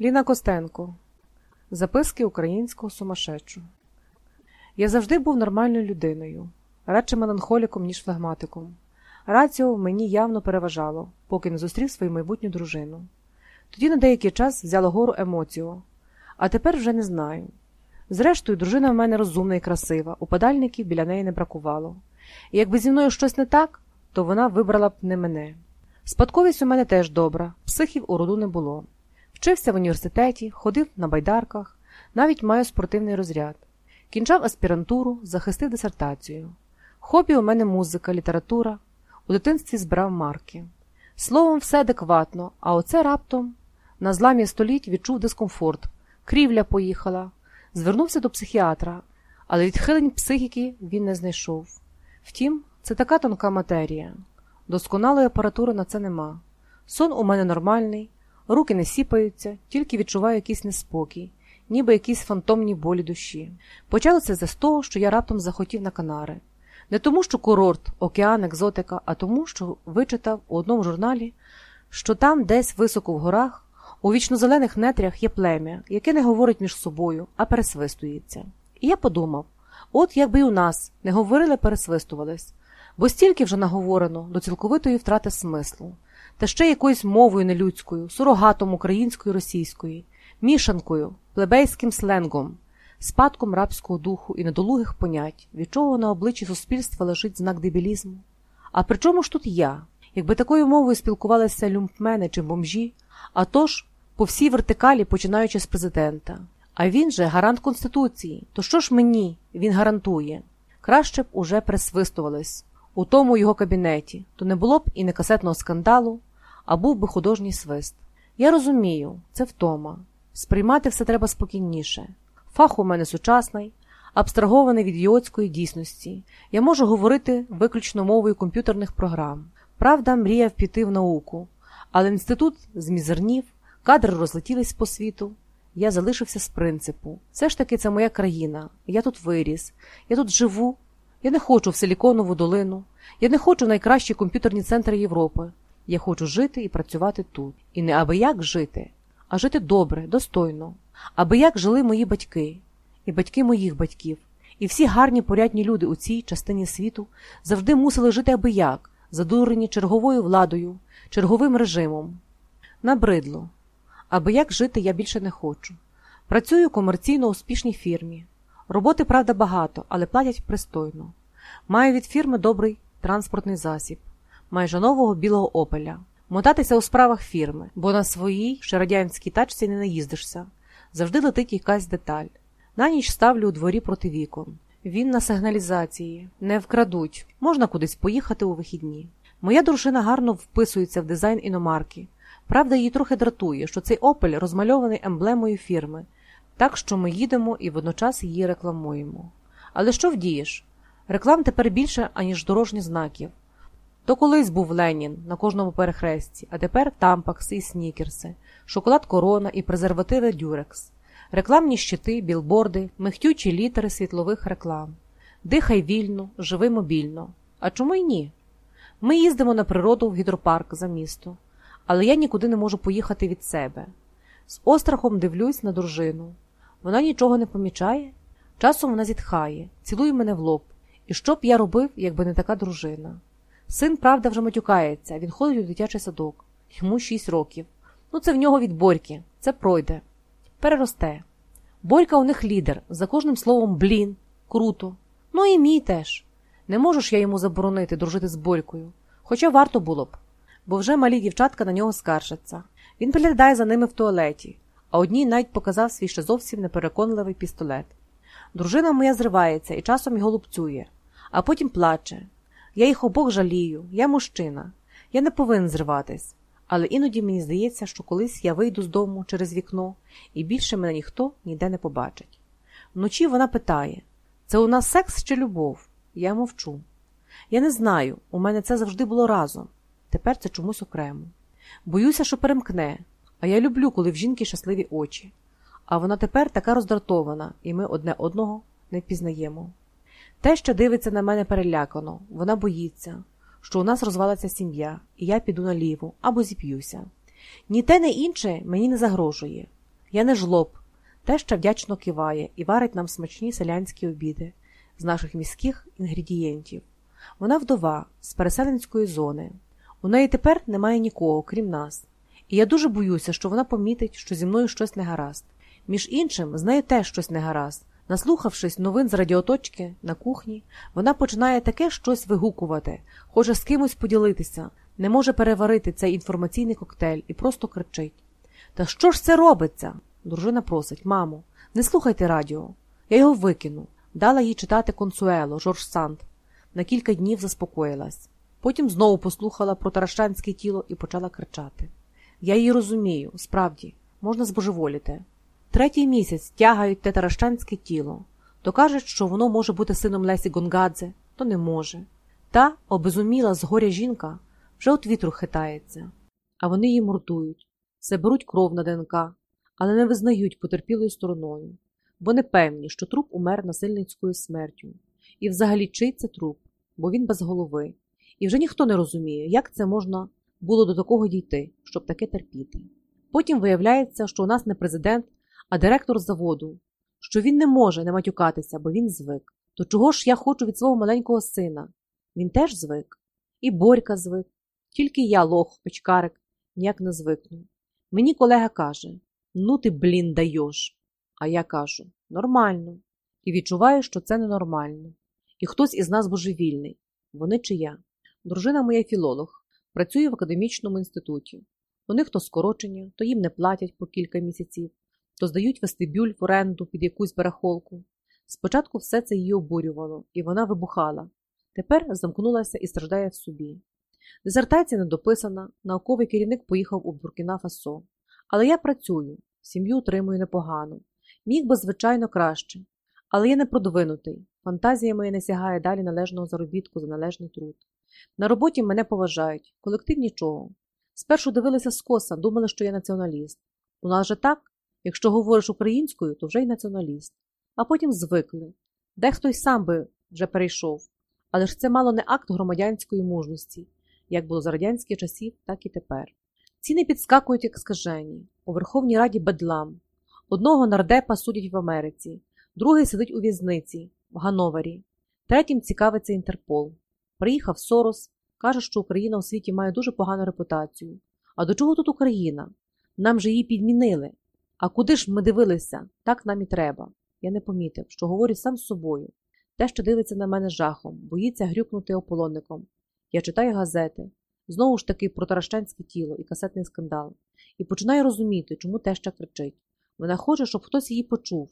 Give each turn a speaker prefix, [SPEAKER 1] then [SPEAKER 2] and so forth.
[SPEAKER 1] Ліна Костенко. Записки українського сумасшедшого. Я завжди був нормальною людиною, радше меланхоліком, ніж флегматиком. Раціо мені явно переважало, поки не зустрів свою майбутню дружину. Тоді на деякий час взяло гору емоціо, а тепер вже не знаю. Зрештою, дружина в мене розумна і красива, упадальників біля неї не бракувало. І якби зі мною щось не так, то вона вибрала б не мене. Спадковість у мене теж добра, психів у роду не було. Вчився в університеті, ходив на байдарках, навіть маю спортивний розряд. Кінчав аспірантуру, захистив дисертацію. Хобі у мене музика, література. У дитинстві збирав марки. Словом, все адекватно, а оце раптом на зламі століть відчув дискомфорт. Крівля поїхала, звернувся до психіатра, але відхилень психіки він не знайшов. Втім, це така тонка матерія. Досконалої апаратури на це нема. Сон у мене нормальний, руки не сіпаються, тільки відчуваю якийсь неспокій, ніби якісь фантомні болі душі. Почалося це з того, що я раптом захотів на Канари. Не тому, що курорт, океан, екзотика, а тому, що вичитав у одному журналі, що там, десь високо в горах, у вічнозелених нетрях є плем'я, яке не говорить між собою, а пересвистується. І я подумав: от якби й у нас не говорили, пересвистувались, бо стільки вже наговорено до цілковитої втрати смислу, та ще якоюсь мовою нелюдською, сурогатом українською, російською, мішанкою, плебейським сленгом спадком рабського духу і недолугих понять, від чого на обличчі суспільства лежить знак дебілізму. А при чому ж тут я? Якби такою мовою спілкувалися люмпмени чи бомжі, а тож по всій вертикалі, починаючи з президента. А він же гарант Конституції. То що ж мені він гарантує? Краще б уже присвистувались у тому його кабінеті, то не було б і не касетного скандалу, а був би художній свист. Я розумію, це втома. Сприймати все треба спокійніше. Фах у мене сучасний, абстрагований від йодської дійсності. Я можу говорити виключно мовою комп'ютерних програм. Правда, мріяв піти в науку, але інститут змізернів, кадри розлетілись по світу. Я залишився з принципу. Все ж таки, це моя країна. Я тут виріс, я тут живу. Я не хочу в Силіконову долину, я не хочу найкращі комп'ютерні центри Європи. Я хочу жити і працювати тут. І не аби як жити, а жити добре, достойно аби як жили мої батьки, і батьки моїх батьків, і всі гарні порядні люди у цій частині світу завжди мусили жити аби як, задурені черговою владою, черговим режимом. Набридло, аби як жити я більше не хочу. Працюю в комерційно успішній фірмі. Роботи, правда, багато, але платять пристойно. Маю від фірми добрий транспортний засіб, майже нового білого опеля. Мотатися у справах фірми, бо на своїй ще радянській тачці не наїздишся. Завжди летить якась деталь. На ніч ставлю у дворі проти вікон. Він на сигналізації, не вкрадуть, можна кудись поїхати у вихідні. Моя дружина гарно вписується в дизайн іномарки. Правда, її трохи дратує, що цей опель розмальований емблемою фірми, так що ми їдемо і водночас її рекламуємо. Але що вдієш? Реклам тепер більше, аніж дорожніх знаків. То колись був Ленін на кожному перехресті, а тепер тампакси і снікерси, шоколад корона і презервативи дюрекс, рекламні щити, білборди, михтючі літери світлових реклам. Дихай вільно, живи мобільно. А чому й ні? Ми їздимо на природу в гідропарк за місто, але я нікуди не можу поїхати від себе. З острахом дивлюсь на дружину. Вона нічого не помічає. Часом вона зітхає, цілує мене в лоб. І що б я робив, якби не така дружина? Син, правда, вже матюкається, він ходить у дитячий садок, йому шість років. Ну, це в нього від Борьки, це пройде. Переросте. Борька у них лідер, за кожним словом блін, круто. Ну і мій теж. Не можу ж я йому заборонити дружити з Борькою. Хоча варто було б, бо вже малі дівчатка на нього скаржаться. Він приглядає за ними в туалеті, а одній навіть показав свій ще зовсім непереконливий пістолет. Дружина моя зривається і часом його лупцює, а потім плаче. Я їх обох жалію, я мужчина. Я не повинен зриватись. Але іноді мені здається, що колись я вийду з дому через вікно, і більше мене ніхто ніде не побачить. Вночі вона питає це у нас секс чи любов? Я мовчу. Я не знаю, у мене це завжди було разом. Тепер це чомусь окремо. Боюся, що перемкне, а я люблю, коли в жінки щасливі очі. А вона тепер така роздратована, і ми одне одного не впізнаємо. Те, що дивиться на мене перелякано, вона боїться, що у нас розвалиться сім'я, і я піду наліво або зіп'юся. Ні те, ні інше мені не загрожує. Я не жлоб. Теща вдячно киває і варить нам смачні селянські обіди з наших міських інгредієнтів. Вона вдова з переселенської зони. У неї тепер немає нікого, крім нас. І я дуже боюся, що вона помітить, що зі мною щось не гаразд. Між іншим, з нею теж щось не гаразд. Наслухавшись новин з радіоточки на кухні, вона починає таке щось вигукувати, хоче з кимось поділитися, не може переварити цей інформаційний коктейль і просто кричить. Та що ж це робиться? Дружина просить, мамо, не слухайте радіо. Я його викину. Дала їй читати консуело, Жорж Санд. На кілька днів заспокоїлась. Потім знову послухала про таращанське тіло і почала кричати. Я її розумію, справді, можна збожеволіти. Третій місяць тягають те таращанське тіло. То кажуть, що воно може бути сином Лесі Гонгадзе, то не може. Та обезуміла з горя жінка вже от вітру хитається, а вони її мордують, все беруть кров на ДНК, але не визнають потерпілою стороною, бо не певні, що труп умер насильницькою смертю. І взагалі чий це труп, бо він без голови. І вже ніхто не розуміє, як це можна було до такого дійти, щоб таке терпіти. Потім виявляється, що у нас не президент, а директор заводу, що він не може не матюкатися, бо він звик. То чого ж я хочу від свого маленького сина? Він теж звик. І Борька звик. Тільки я, лох, очкарик, ніяк не звикну. Мені колега каже: ну ти, блін, даєш. А я кажу нормально. І відчуваю, що це ненормально. І хтось із нас божевільний. Вони чи я. Дружина моя філолог, працює в академічному інституті. У них то скорочення, то їм не платять по кілька місяців, то здають вестибюль в оренду під якусь барахолку. Спочатку все це її обурювало, і вона вибухала. Тепер замкнулася і страждає в собі. Дисертація не дописана, науковий керівник поїхав у Буркіна Фасо. Але я працюю, сім'ю утримую непогано. Міг би, звичайно, краще. Але я не продвинутий. Фантазія моя не сягає далі належного заробітку за належний труд. На роботі мене поважають, колектив нічого. Спершу дивилися скоса, думали, що я націоналіст. У нас же так, якщо говориш українською, то вже й націоналіст. А потім звикли. Дехто й сам би вже перейшов. Але ж це мало не акт громадянської мужності, як було за радянських часів, так і тепер. Ціни підскакують, як скажені. У Верховній Раді бедлам. Одного нардепа судять в Америці, другий сидить у в'язниці в Гановері, третім цікавиться Інтерпол. Приїхав Сорос, каже, що Україна у світі має дуже погану репутацію. А до чого тут Україна? Нам же її підмінили. А куди ж ми дивилися? Так нам і треба. Я не помітив, що говорю сам з собою. Те, що дивиться на мене жахом, боїться грюкнути ополонником. Я читаю газети, знову ж таки про таращанське тіло і касетний скандал, і починаю розуміти, чому теща кричить. Вона хоче, щоб хтось її почув,